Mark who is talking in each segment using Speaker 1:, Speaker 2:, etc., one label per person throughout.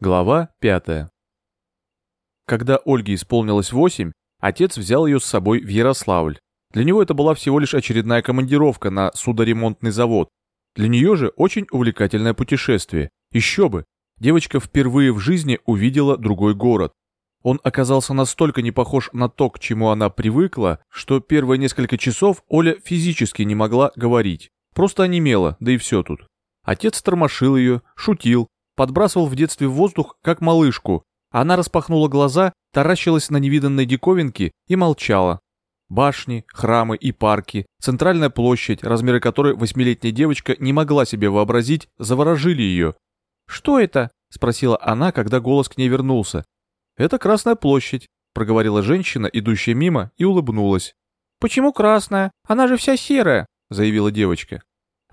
Speaker 1: Глава 5. Когда Ольге исполнилось 8, отец взял ее с собой в Ярославль. Для него это была всего лишь очередная командировка на судоремонтный завод. Для нее же очень увлекательное путешествие. Еще бы! Девочка впервые в жизни увидела другой город. Он оказался настолько не похож на то, к чему она привыкла, что первые несколько часов Оля физически не могла говорить. Просто онемела, да и все тут. Отец тормошил ее, шутил, подбрасывал в детстве в воздух, как малышку. Она распахнула глаза, таращилась на невиданной диковинки и молчала. Башни, храмы и парки, центральная площадь, размеры которой восьмилетняя девочка не могла себе вообразить, заворожили ее. «Что это?» — спросила она, когда голос к ней вернулся. «Это Красная площадь», — проговорила женщина, идущая мимо, и улыбнулась.
Speaker 2: «Почему красная? Она же вся серая», — заявила девочка.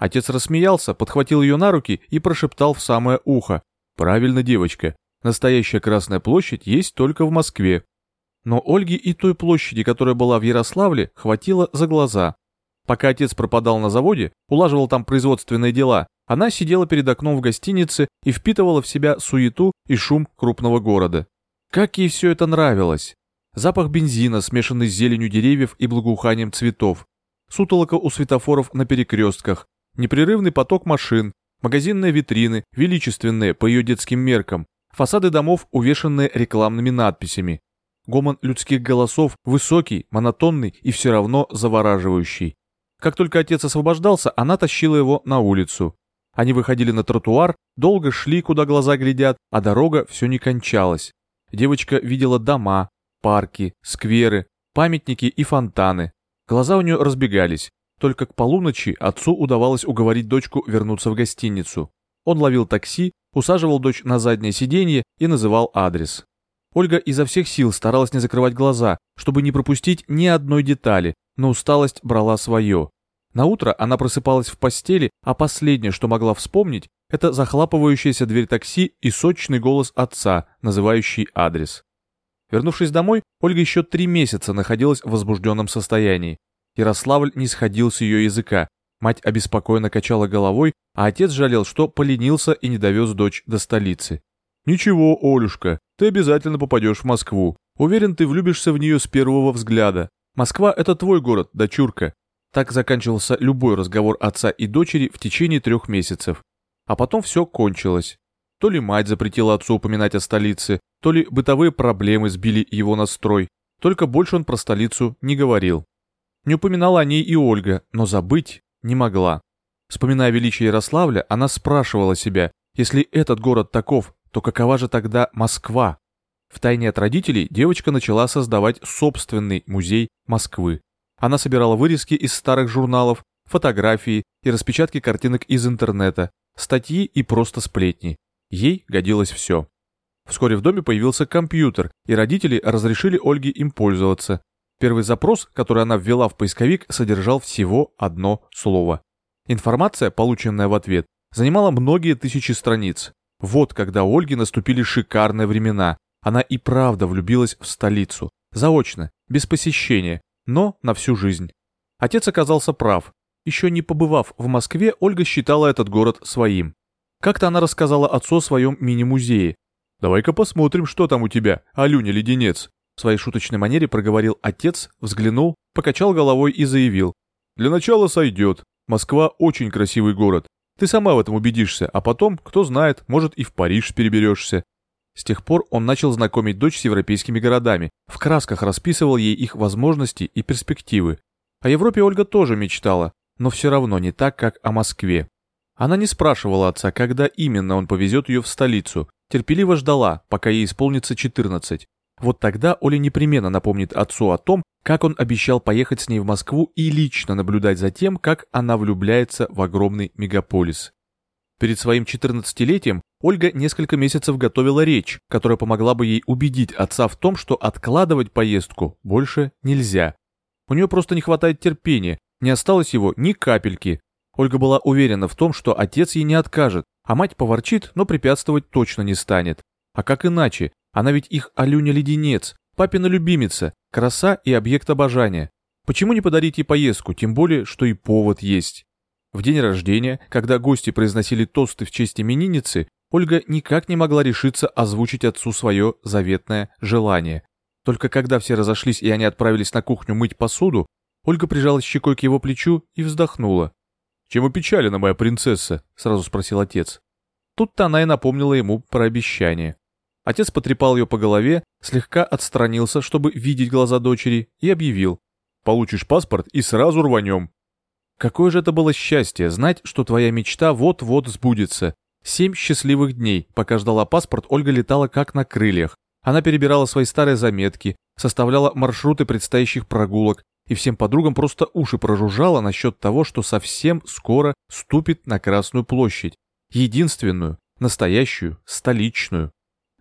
Speaker 1: Отец рассмеялся, подхватил ее на руки и прошептал в самое ухо. «Правильно, девочка. Настоящая Красная площадь есть только в Москве». Но Ольге и той площади, которая была в Ярославле, хватило за глаза. Пока отец пропадал на заводе, улаживал там производственные дела, она сидела перед окном в гостинице и впитывала в себя суету и шум крупного города. Как ей все это нравилось! Запах бензина, смешанный с зеленью деревьев и благоуханием цветов, сутолока у светофоров на перекрестках, Непрерывный поток машин, магазинные витрины, величественные по ее детским меркам, фасады домов, увешанные рекламными надписями. Гомон людских голосов высокий, монотонный и все равно завораживающий. Как только отец освобождался, она тащила его на улицу. Они выходили на тротуар, долго шли, куда глаза глядят, а дорога все не кончалась. Девочка видела дома, парки, скверы, памятники и фонтаны. Глаза у нее разбегались. Только к полуночи отцу удавалось уговорить дочку вернуться в гостиницу. Он ловил такси, усаживал дочь на заднее сиденье и называл адрес. Ольга изо всех сил старалась не закрывать глаза, чтобы не пропустить ни одной детали, но усталость брала свое. На утро она просыпалась в постели, а последнее, что могла вспомнить, это захлапывающаяся дверь такси и сочный голос отца, называющий адрес. Вернувшись домой, Ольга еще три месяца находилась в возбужденном состоянии. Ярославль не сходил с ее языка. Мать обеспокоенно качала головой, а отец жалел, что поленился и не довез дочь до столицы. «Ничего, Олюшка, ты обязательно попадешь в Москву. Уверен, ты влюбишься в нее с первого взгляда. Москва — это твой город, дочурка». Так заканчивался любой разговор отца и дочери в течение трех месяцев. А потом все кончилось. То ли мать запретила отцу упоминать о столице, то ли бытовые проблемы сбили его настрой. Только больше он про столицу не говорил. Не упоминала о ней и Ольга, но забыть не могла. Вспоминая величие Ярославля, она спрашивала себя, если этот город таков, то какова же тогда Москва? Втайне от родителей девочка начала создавать собственный музей Москвы. Она собирала вырезки из старых журналов, фотографии и распечатки картинок из интернета, статьи и просто сплетни. Ей годилось все. Вскоре в доме появился компьютер, и родители разрешили Ольге им пользоваться. Первый запрос, который она ввела в поисковик, содержал всего одно слово. Информация, полученная в ответ, занимала многие тысячи страниц. Вот когда у Ольги наступили шикарные времена. Она и правда влюбилась в столицу. Заочно, без посещения, но на всю жизнь. Отец оказался прав. Еще не побывав в Москве, Ольга считала этот город своим. Как-то она рассказала отцу о своем мини-музее. «Давай-ка посмотрим, что там у тебя, Алюня-леденец», в своей шуточной манере проговорил отец, взглянул, покачал головой и заявил. «Для начала сойдет. Москва очень красивый город. Ты сама в этом убедишься, а потом, кто знает, может и в Париж переберешься». С тех пор он начал знакомить дочь с европейскими городами, в красках расписывал ей их возможности и перспективы. О Европе Ольга тоже мечтала, но все равно не так, как о Москве. Она не спрашивала отца, когда именно он повезет ее в столицу, терпеливо ждала, пока ей исполнится 14. Вот тогда Оля непременно напомнит отцу о том, как он обещал поехать с ней в Москву и лично наблюдать за тем, как она влюбляется в огромный мегаполис. Перед своим 14-летием Ольга несколько месяцев готовила речь, которая помогла бы ей убедить отца в том, что откладывать поездку больше нельзя. У нее просто не хватает терпения, не осталось его ни капельки. Ольга была уверена в том, что отец ей не откажет, а мать поворчит, но препятствовать точно не станет. А как иначе, она ведь их Алюня-леденец, папина любимица, краса и объект обожания. Почему не подарить ей поездку, тем более, что и повод есть? В день рождения, когда гости произносили тосты в честь именинницы, Ольга никак не могла решиться озвучить отцу свое заветное желание. Только когда все разошлись и они отправились на кухню мыть посуду, Ольга прижалась щекой к его плечу и вздохнула. «Чем опечалена моя принцесса?» — сразу спросил отец. Тут-то она и напомнила ему про обещание. Отец потрепал ее по голове, слегка отстранился, чтобы видеть глаза дочери, и объявил. «Получишь паспорт и сразу рванем». Какое же это было счастье знать, что твоя мечта вот-вот сбудется. Семь счастливых дней, пока ждала паспорт, Ольга летала как на крыльях. Она перебирала свои старые заметки, составляла маршруты предстоящих прогулок, и всем подругам просто уши прожужжала насчет того, что совсем скоро ступит на Красную площадь. Единственную, настоящую, столичную.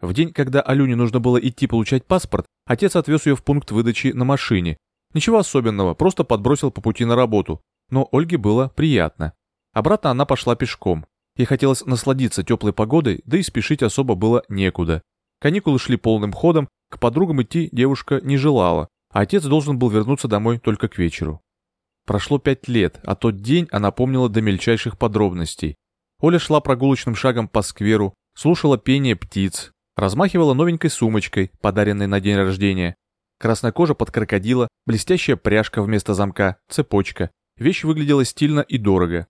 Speaker 1: В день, когда Алюне нужно было идти получать паспорт, отец отвез ее в пункт выдачи на машине. Ничего особенного, просто подбросил по пути на работу. Но Ольге было приятно. Обратно она пошла пешком. Ей хотелось насладиться теплой погодой, да и спешить особо было некуда. Каникулы шли полным ходом, к подругам идти девушка не желала, а отец должен был вернуться домой только к вечеру. Прошло пять лет, а тот день она помнила до мельчайших подробностей. Оля шла прогулочным шагом по скверу, слушала пение птиц, размахивала новенькой сумочкой, подаренной на день рождения. Красная кожа под крокодила, блестящая пряжка вместо замка, цепочка. Вещь выглядела стильно и дорого.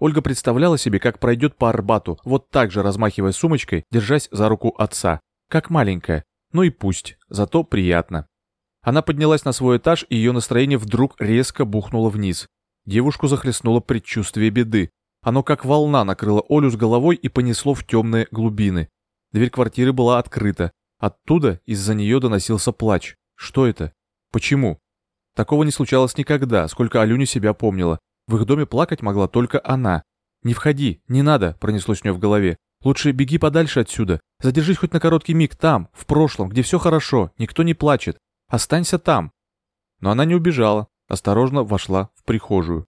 Speaker 1: Ольга представляла себе, как пройдет по Арбату, вот так же размахивая сумочкой, держась за руку отца. Как маленькая. Ну и пусть, зато приятно. Она поднялась на свой этаж, и ее настроение вдруг резко бухнуло вниз. Девушку захлестнуло предчувствие беды. Оно как волна накрыло Олю с головой и понесло в темные глубины. Дверь квартиры была открыта. Оттуда из-за нее доносился плач. Что это? Почему? Такого не случалось никогда, сколько Алюня себя помнила. В их доме плакать могла только она. «Не входи, не надо», — пронеслось у нее в голове. «Лучше беги подальше отсюда. Задержись хоть на короткий миг там, в прошлом, где все хорошо, никто не плачет. Останься там». Но она не убежала, осторожно вошла в прихожую.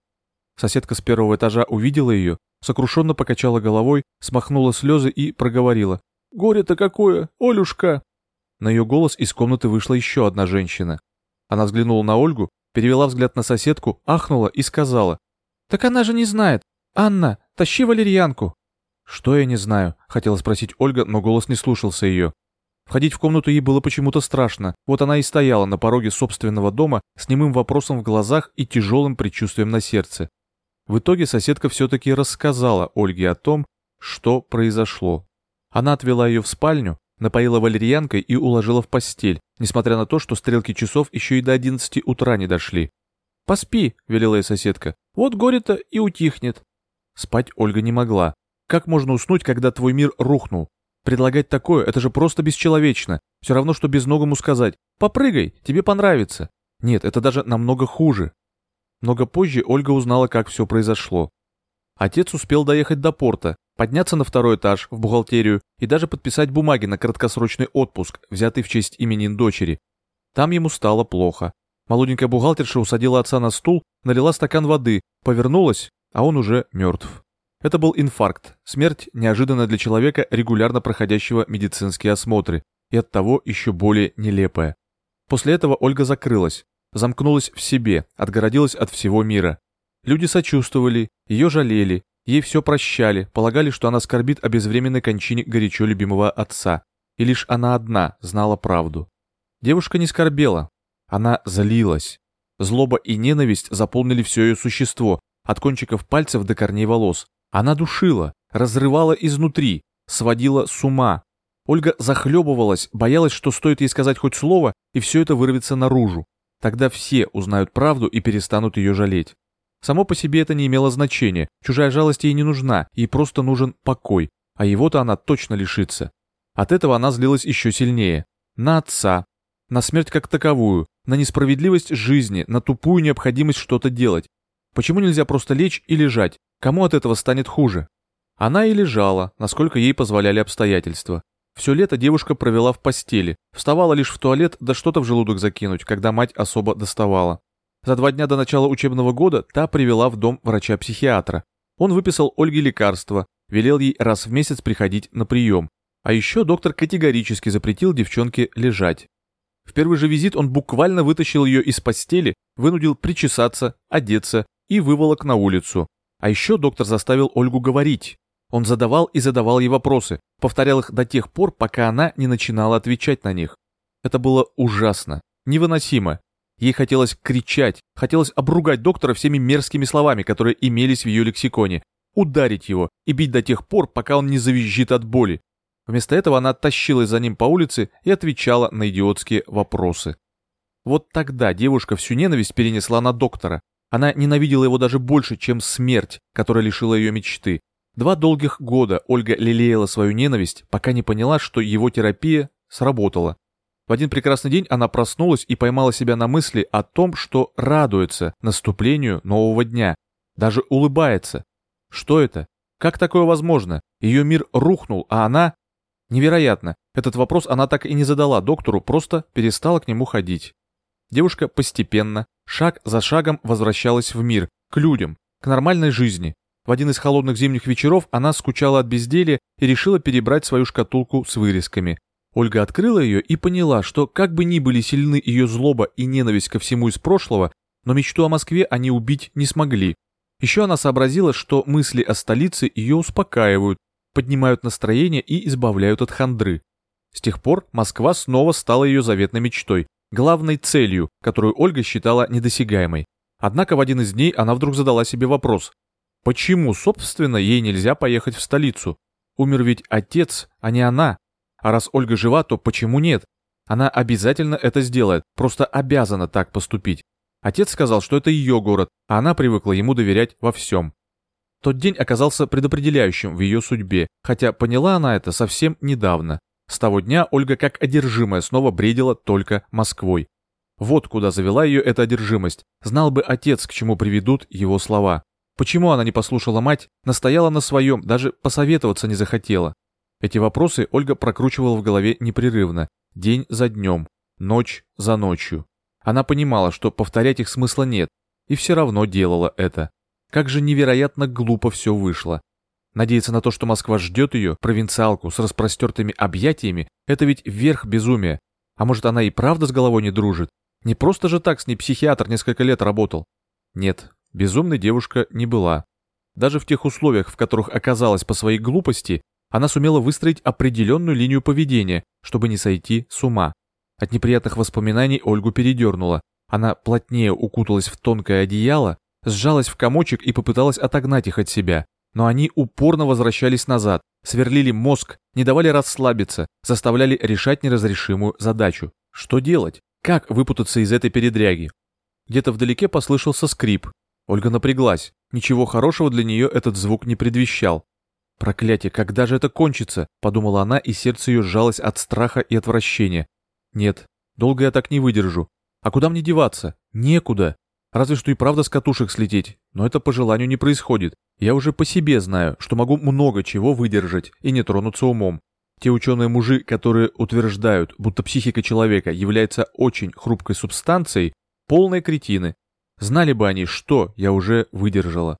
Speaker 1: Соседка с первого этажа увидела ее, сокрушенно покачала головой, смахнула слезы и проговорила. «Горе-то какое, Олюшка!» На ее голос из комнаты вышла еще одна женщина. Она взглянула на Ольгу, перевела взгляд на соседку, ахнула и сказала. «Так она же не знает. Анна, тащи валерьянку!» «Что я не знаю?» — хотела спросить Ольга, но голос не слушался ее. Входить в комнату ей было почему-то страшно. Вот она и стояла на пороге собственного дома с немым вопросом в глазах и тяжелым предчувствием на сердце. В итоге соседка все-таки рассказала Ольге о том, что произошло. Она отвела ее в спальню, напоила валерьянкой и уложила в постель, несмотря на то, что стрелки часов еще и до одиннадцати утра не дошли. «Поспи», — велела ей соседка, — «вот горе-то и утихнет». Спать Ольга не могла. Как можно уснуть, когда твой мир рухнул? Предлагать такое — это же просто бесчеловечно. Все равно, что безногому сказать «попрыгай, тебе понравится». Нет, это даже намного хуже. Много позже Ольга узнала, как все произошло. Отец успел доехать до порта, подняться на второй этаж, в бухгалтерию и даже подписать бумаги на краткосрочный отпуск, взятый в честь именин дочери. Там ему стало плохо. Молоденькая бухгалтерша усадила отца на стул, налила стакан воды, повернулась, а он уже мертв. Это был инфаркт, смерть неожиданная для человека, регулярно проходящего медицинские осмотры, и оттого еще более нелепая. После этого Ольга закрылась, замкнулась в себе, отгородилась от всего мира. Люди сочувствовали, ее жалели, ей все прощали, полагали, что она скорбит о безвременной кончине горячо любимого отца. И лишь она одна знала правду. Девушка не скорбела, она злилась. Злоба и ненависть заполнили все ее существо, от кончиков пальцев до корней волос. Она душила, разрывала изнутри, сводила с ума. Ольга захлебывалась, боялась, что стоит ей сказать хоть слово, и все это вырвется наружу. Тогда все узнают правду и перестанут ее жалеть. Само по себе это не имело значения, чужая жалость ей не нужна, ей просто нужен покой, а его-то она точно лишится. От этого она злилась еще сильнее. На отца, на смерть как таковую, на несправедливость жизни, на тупую необходимость что-то делать. Почему нельзя просто лечь и лежать? Кому от этого станет хуже? Она и лежала, насколько ей позволяли обстоятельства. Все лето девушка провела в постели, вставала лишь в туалет да что-то в желудок закинуть, когда мать особо доставала. За два дня до начала учебного года та привела в дом врача-психиатра. Он выписал Ольге лекарства, велел ей раз в месяц приходить на прием. А еще доктор категорически запретил девчонке лежать. В первый же визит он буквально вытащил ее из постели, вынудил причесаться, одеться и выволок на улицу. А еще доктор заставил Ольгу говорить. Он задавал и задавал ей вопросы, повторял их до тех пор, пока она не начинала отвечать на них. Это было ужасно, невыносимо. Ей хотелось кричать, хотелось обругать доктора всеми мерзкими словами, которые имелись в ее лексиконе, ударить его и бить до тех пор, пока он не завизжит от боли. Вместо этого она тащилась за ним по улице и отвечала на идиотские вопросы. Вот тогда девушка всю ненависть перенесла на доктора. Она ненавидела его даже больше, чем смерть, которая лишила ее мечты. Два долгих года Ольга лелеяла свою ненависть, пока не поняла, что его терапия сработала. В один прекрасный день она проснулась и поймала себя на мысли о том, что радуется наступлению нового дня, даже улыбается. Что это? Как такое возможно? Ее мир рухнул, а она... Невероятно. Этот вопрос она так и не задала доктору, просто перестала к нему ходить. Девушка постепенно, шаг за шагом возвращалась в мир, к людям, к нормальной жизни. В один из холодных зимних вечеров она скучала от безделия и решила перебрать свою шкатулку с вырезками. Ольга открыла ее и поняла, что как бы ни были сильны ее злоба и ненависть ко всему из прошлого, но мечту о Москве они убить не смогли. Еще она сообразила, что мысли о столице ее успокаивают, поднимают настроение и избавляют от хандры. С тех пор Москва снова стала ее заветной мечтой, главной целью, которую Ольга считала недосягаемой. Однако в один из дней она вдруг задала себе вопрос, Почему, собственно, ей нельзя поехать в столицу? Умер ведь отец, а не она. А раз Ольга жива, то почему нет? Она обязательно это сделает, просто обязана так поступить. Отец сказал, что это ее город, а она привыкла ему доверять во всем. Тот день оказался предопределяющим в ее судьбе, хотя поняла она это совсем недавно. С того дня Ольга как одержимая снова бредила только Москвой. Вот куда завела ее эта одержимость. Знал бы отец, к чему приведут его слова. Почему она не послушала мать, настояла на своем, даже посоветоваться не захотела? Эти вопросы Ольга прокручивала в голове непрерывно, день за днем, ночь за ночью. Она понимала, что повторять их смысла нет, и все равно делала это. Как же невероятно глупо все вышло. Надеяться на то, что Москва ждет ее, провинциалку с распростертыми объятиями, это ведь верх безумия. А может, она и правда с головой не дружит? Не просто же так с ней психиатр несколько лет работал. Нет, Безумной девушка не была. Даже в тех условиях, в которых оказалась по своей глупости, она сумела выстроить определенную линию поведения, чтобы не сойти с ума. От неприятных воспоминаний Ольгу передернула. Она плотнее укуталась в тонкое одеяло, сжалась в комочек и попыталась отогнать их от себя. Но они упорно возвращались назад, сверлили мозг, не давали расслабиться, заставляли решать неразрешимую задачу. Что делать? Как выпутаться из этой передряги? Где-то вдалеке послышался скрип, Ольга напряглась. Ничего хорошего для нее этот звук не предвещал. «Проклятие, когда же это кончится?» — подумала она, и сердце ее сжалось от страха и отвращения. «Нет, долго я так не выдержу. А куда мне деваться? Некуда. Разве что и правда с катушек слететь, но это по желанию не происходит. Я уже по себе знаю, что могу много чего выдержать и не тронуться умом. Те ученые-мужи, которые утверждают, будто психика человека является очень хрупкой субстанцией, полные кретины. Знали бы они, что я уже выдержала.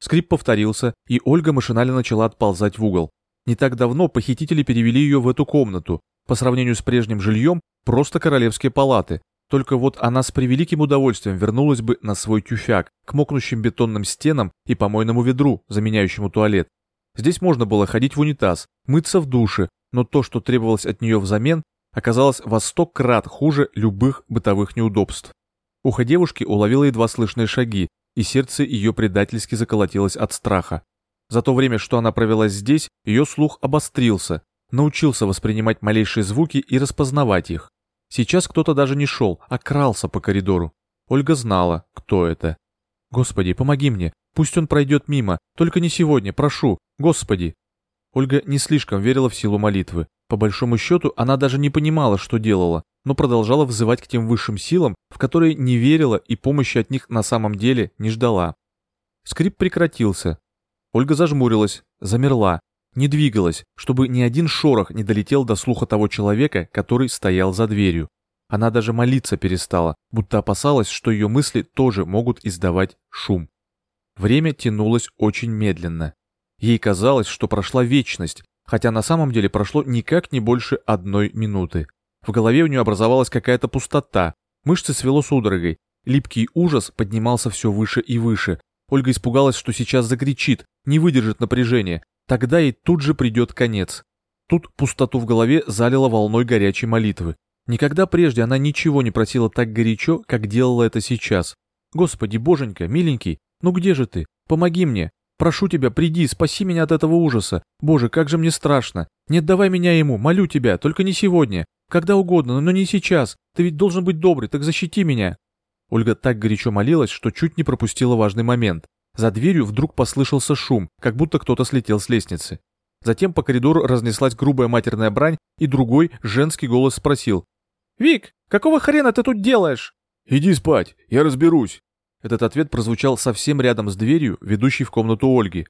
Speaker 1: Скрип повторился, и Ольга машинально начала отползать в угол. Не так давно похитители перевели ее в эту комнату. По сравнению с прежним жильем, просто королевские палаты. Только вот она с превеликим удовольствием вернулась бы на свой тюфяк, к мокнущим бетонным стенам и помойному ведру, заменяющему туалет. Здесь можно было ходить в унитаз, мыться в душе, но то, что требовалось от нее взамен, оказалось во сто крат хуже любых бытовых неудобств. Ухо девушки уловило едва слышные шаги, и сердце ее предательски заколотилось от страха. За то время, что она провела здесь, ее слух обострился, научился воспринимать малейшие звуки и распознавать их. Сейчас кто-то даже не шел, а крался по коридору. Ольга знала, кто это. «Господи, помоги мне, пусть он пройдет мимо, только не сегодня, прошу, Господи!» Ольга не слишком верила в силу молитвы. По большому счету, она даже не понимала, что делала, но продолжала взывать к тем высшим силам, в которые не верила и помощи от них на самом деле не ждала. Скрип прекратился. Ольга зажмурилась, замерла, не двигалась, чтобы ни один шорох не долетел до слуха того человека, который стоял за дверью. Она даже молиться перестала, будто опасалась, что ее мысли тоже могут издавать шум. Время тянулось очень медленно. Ей казалось, что прошла вечность, хотя на самом деле прошло никак не больше одной минуты. В голове у нее образовалась какая-то пустота, мышцы свело судорогой, липкий ужас поднимался все выше и выше. Ольга испугалась, что сейчас закричит, не выдержит напряжения. Тогда и тут же придет конец. Тут пустоту в голове залила волной горячей молитвы. Никогда прежде она ничего не просила так горячо, как делала это сейчас. «Господи, боженька, миленький, ну где же ты? Помоги мне. Прошу тебя, приди, спаси меня от этого ужаса. Боже, как же мне страшно. Не отдавай меня ему, молю тебя, только не сегодня. Когда угодно, но не сейчас. Ты ведь должен быть добрый, так защити меня». Ольга так горячо молилась, что чуть не пропустила важный момент. За дверью вдруг послышался шум, как будто кто-то слетел с лестницы. Затем по коридору разнеслась грубая матерная брань, и другой женский голос спросил. «Вик, какого хрена ты тут делаешь?»
Speaker 3: «Иди спать, я разберусь».
Speaker 1: Этот ответ прозвучал совсем рядом с дверью, ведущей в комнату Ольги.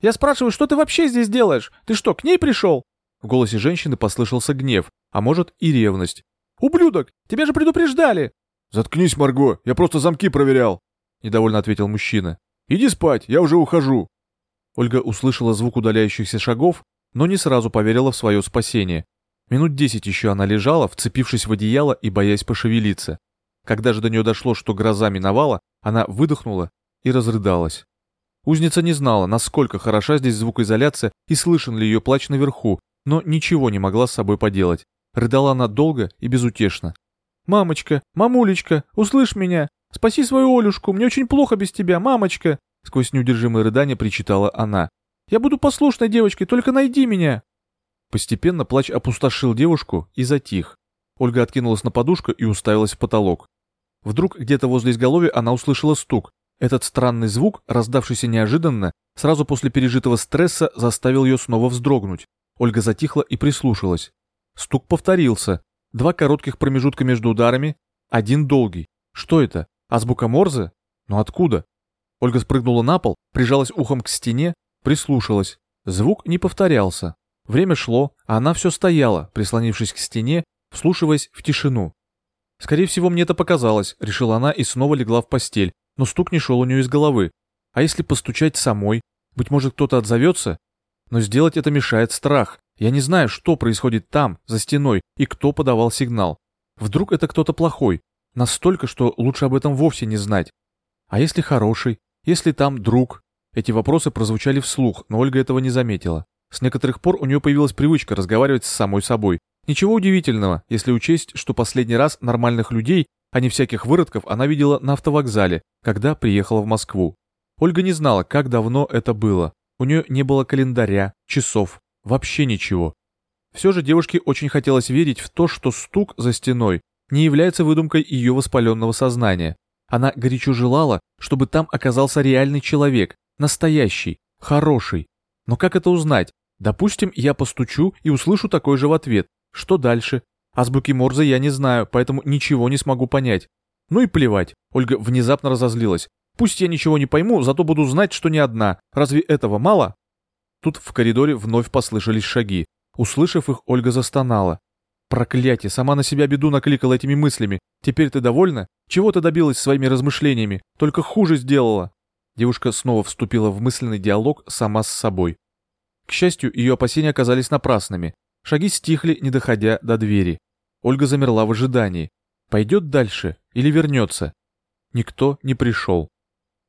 Speaker 2: «Я спрашиваю, что ты вообще здесь делаешь? Ты что, к ней пришел?»
Speaker 1: В голосе женщины послышался гнев, а может и ревность.
Speaker 2: «Ублюдок, тебя же предупреждали!»
Speaker 3: «Заткнись, Марго, я просто замки проверял», — недовольно ответил мужчина. «Иди спать, я уже ухожу».
Speaker 1: Ольга услышала звук удаляющихся шагов, но не сразу поверила в свое спасение. Минут десять еще она лежала, вцепившись в одеяло и боясь пошевелиться. Когда же до нее дошло, что гроза миновала, она выдохнула и разрыдалась. Узница не знала, насколько хороша здесь звукоизоляция и слышен ли ее плач наверху, но ничего не могла с собой поделать. Рыдала она долго и безутешно.
Speaker 2: «Мамочка, мамулечка, услышь меня! Спаси свою Олюшку, мне очень плохо без тебя, мамочка!» Сквозь неудержимые рыдания причитала она. «Я буду послушной девочкой, только найди меня!»
Speaker 1: Постепенно плач опустошил девушку и затих. Ольга откинулась на подушку и уставилась в потолок. Вдруг где-то возле изголовья она услышала стук. Этот странный звук, раздавшийся неожиданно, сразу после пережитого стресса заставил ее снова вздрогнуть. Ольга затихла и прислушалась. Стук повторился. Два коротких промежутка между ударами, один долгий. Что это? Азбука Морзе? Но откуда? Ольга спрыгнула на пол, прижалась ухом к стене, прислушалась. Звук не повторялся. Время шло, а она все стояла, прислонившись к стене, вслушиваясь в тишину. «Скорее всего, мне это показалось», — решила она и снова легла в постель, но стук не шел у нее из головы. А если постучать самой? Быть может, кто-то отзовется? Но сделать это мешает страх. Я не знаю, что происходит там, за стеной, и кто подавал сигнал. Вдруг это кто-то плохой. Настолько, что лучше об этом вовсе не знать. А если хороший? Если там друг? Эти вопросы прозвучали вслух, но Ольга этого не заметила. С некоторых пор у нее появилась привычка разговаривать с самой собой. Ничего удивительного, если учесть, что последний раз нормальных людей, а не всяких выродков, она видела на автовокзале, когда приехала в Москву. Ольга не знала, как давно это было. У нее не было календаря, часов, вообще ничего. Все же девушке очень хотелось верить в то, что стук за стеной не является выдумкой ее воспаленного сознания. Она горячо желала, чтобы там оказался реальный человек, настоящий, хороший. Но как это узнать? Допустим, я постучу и услышу такой же в ответ. Что дальше? Азбуки Морзе я не знаю, поэтому ничего не смогу понять. Ну и плевать. Ольга внезапно разозлилась. Пусть я ничего не пойму, зато буду знать, что не одна. Разве этого мало? Тут в коридоре вновь послышались шаги. Услышав их, Ольга застонала. Проклятие, сама на себя беду накликала этими мыслями. Теперь ты довольна? Чего ты добилась своими размышлениями? Только хуже сделала. Девушка снова вступила в мысленный диалог сама с собой. К счастью, ее опасения оказались напрасными. Шаги стихли, не доходя до двери. Ольга замерла в ожидании. Пойдет дальше или вернется? Никто не пришел.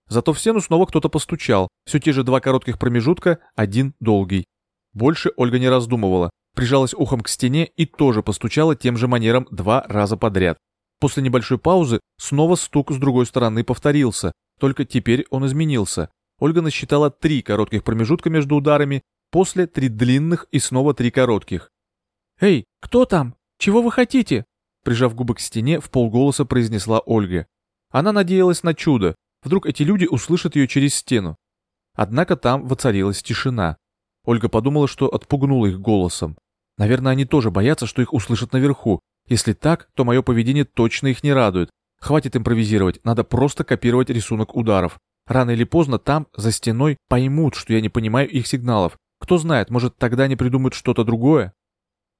Speaker 1: Зато в стену снова кто-то постучал, все те же два коротких промежутка, один долгий. Больше Ольга не раздумывала, прижалась ухом к стене и тоже постучала тем же манером два раза подряд. После небольшой паузы снова стук с другой стороны повторился, только теперь он изменился. Ольга насчитала три коротких промежутка между ударами, после три длинных и снова три коротких.
Speaker 2: «Эй, кто там? Чего вы хотите?»
Speaker 1: Прижав губы к стене, в полголоса произнесла Ольга. Она надеялась на чудо, Вдруг эти люди услышат ее через стену. Однако там воцарилась тишина. Ольга подумала, что отпугнула их голосом. Наверное, они тоже боятся, что их услышат наверху. Если так, то мое поведение точно их не радует. Хватит импровизировать, надо просто копировать рисунок ударов. Рано или поздно там, за стеной, поймут, что я не понимаю их сигналов. Кто знает, может тогда они придумают что-то другое?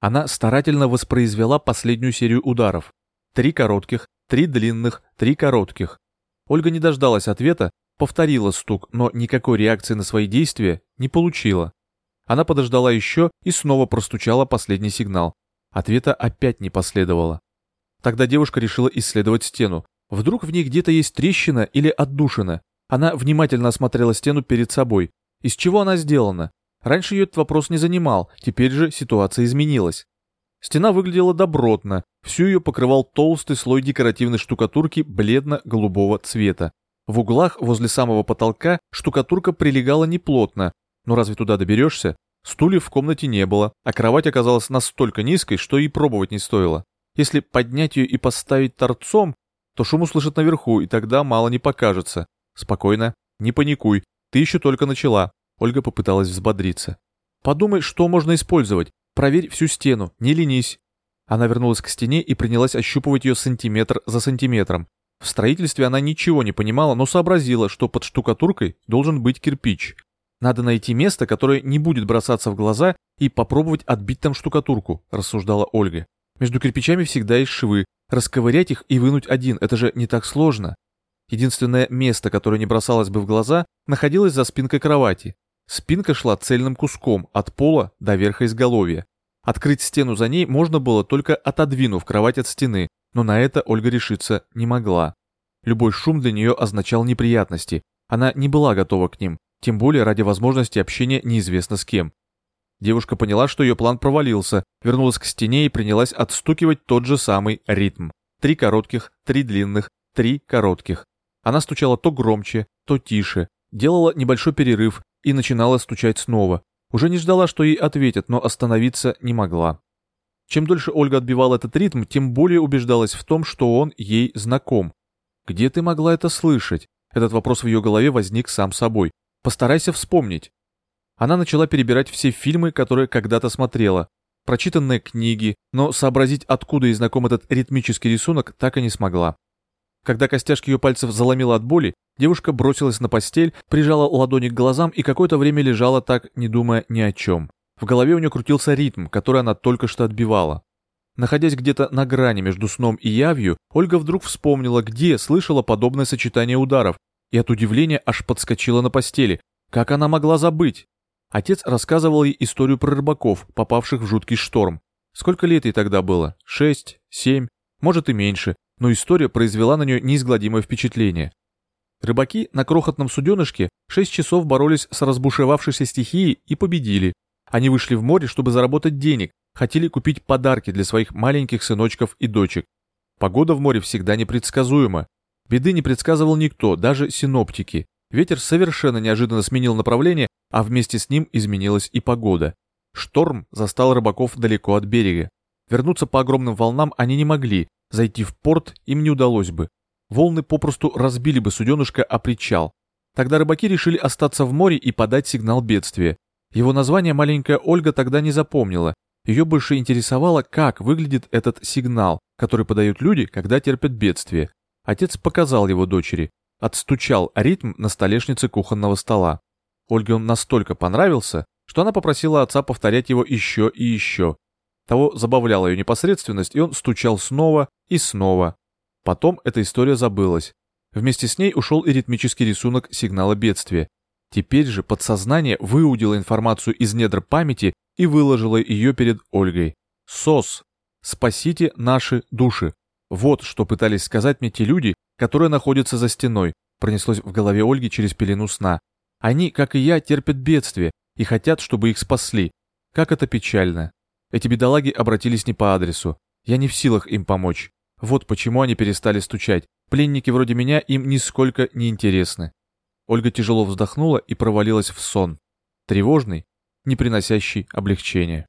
Speaker 1: Она старательно воспроизвела последнюю серию ударов. Три коротких, три длинных, три коротких. Ольга не дождалась ответа, повторила стук, но никакой реакции на свои действия не получила. Она подождала еще и снова простучала последний сигнал. Ответа опять не последовало. Тогда девушка решила исследовать стену. Вдруг в ней где-то есть трещина или отдушина. Она внимательно осмотрела стену перед собой. Из чего она сделана? Раньше ее этот вопрос не занимал, теперь же ситуация изменилась. Стена выглядела добротно, всю ее покрывал толстый слой декоративной штукатурки бледно-голубого цвета. В углах возле самого потолка штукатурка прилегала неплотно, но разве туда доберешься? Стульев в комнате не было, а кровать оказалась настолько низкой, что и пробовать не стоило. Если поднять ее и поставить торцом, то шум услышат наверху, и тогда мало не покажется. Спокойно, не паникуй, ты еще только начала. Ольга попыталась взбодриться. Подумай, что можно использовать. Проверь всю стену, не ленись. Она вернулась к стене и принялась ощупывать ее сантиметр за сантиметром. В строительстве она ничего не понимала, но сообразила, что под штукатуркой должен быть кирпич. Надо найти место, которое не будет бросаться в глаза, и попробовать отбить там штукатурку, рассуждала Ольга. Между кирпичами всегда есть швы. Расковырять их и вынуть один – это же не так сложно. Единственное место, которое не бросалось бы в глаза, находилось за спинкой кровати. Спинка шла цельным куском, от пола до верха изголовья. Открыть стену за ней можно было только отодвинув кровать от стены, но на это Ольга решиться не могла. Любой шум для нее означал неприятности. Она не была готова к ним, тем более ради возможности общения неизвестно с кем. Девушка поняла, что ее план провалился, вернулась к стене и принялась отстукивать тот же самый ритм. Три коротких, три длинных, три коротких. Она стучала то громче, то тише, делала небольшой перерыв и начинала стучать снова. Уже не ждала, что ей ответят, но остановиться не могла. Чем дольше Ольга отбивала этот ритм, тем более убеждалась в том, что он ей знаком. «Где ты могла это слышать?» Этот вопрос в ее голове возник сам собой. «Постарайся вспомнить». Она начала перебирать все фильмы, которые когда-то смотрела, прочитанные книги, но сообразить, откуда ей знаком этот ритмический рисунок, так и не смогла. Когда костяшки ее пальцев заломило от боли, девушка бросилась на постель, прижала ладони к глазам и какое-то время лежала так, не думая ни о чем. В голове у нее крутился ритм, который она только что отбивала. Находясь где-то на грани между сном и явью, Ольга вдруг вспомнила, где слышала подобное сочетание ударов, и от удивления аж подскочила на постели. Как она могла забыть? Отец рассказывал ей историю про рыбаков, попавших в жуткий шторм. Сколько лет ей тогда было? Шесть? Семь? Может и меньше, но история произвела на нее неизгладимое впечатление. Рыбаки на крохотном суденышке шесть часов боролись с разбушевавшейся стихией и победили. Они вышли в море, чтобы заработать денег, хотели купить подарки для своих маленьких сыночков и дочек. Погода в море всегда непредсказуема. Беды не предсказывал никто, даже синоптики. Ветер совершенно неожиданно сменил направление, а вместе с ним изменилась и погода. Шторм застал рыбаков далеко от берега. Вернуться по огромным волнам они не могли, зайти в порт им не удалось бы. Волны попросту разбили бы суденышко о причал. Тогда рыбаки решили остаться в море и подать сигнал бедствия. Его название маленькая Ольга тогда не запомнила. Ее больше интересовало, как выглядит этот сигнал, который подают люди, когда терпят бедствие. Отец показал его дочери отстучал ритм на столешнице кухонного стола. Ольге он настолько понравился, что она попросила отца повторять его еще и еще. Того забавляла ее непосредственность, и он стучал снова и снова. Потом эта история забылась. Вместе с ней ушел и ритмический рисунок сигнала бедствия. Теперь же подсознание выудило информацию из недр памяти и выложило ее перед Ольгой. СОС. Спасите наши души. Вот что пытались сказать мне те люди, которые находятся за стеной, пронеслось в голове Ольги через пелену сна. Они, как и я, терпят бедствие и хотят, чтобы их спасли. Как это печально. Эти бедолаги обратились не по адресу. Я не в силах им помочь. Вот почему они перестали стучать. Пленники вроде меня им нисколько не интересны. Ольга тяжело вздохнула и провалилась в сон. Тревожный, не приносящий облегчения.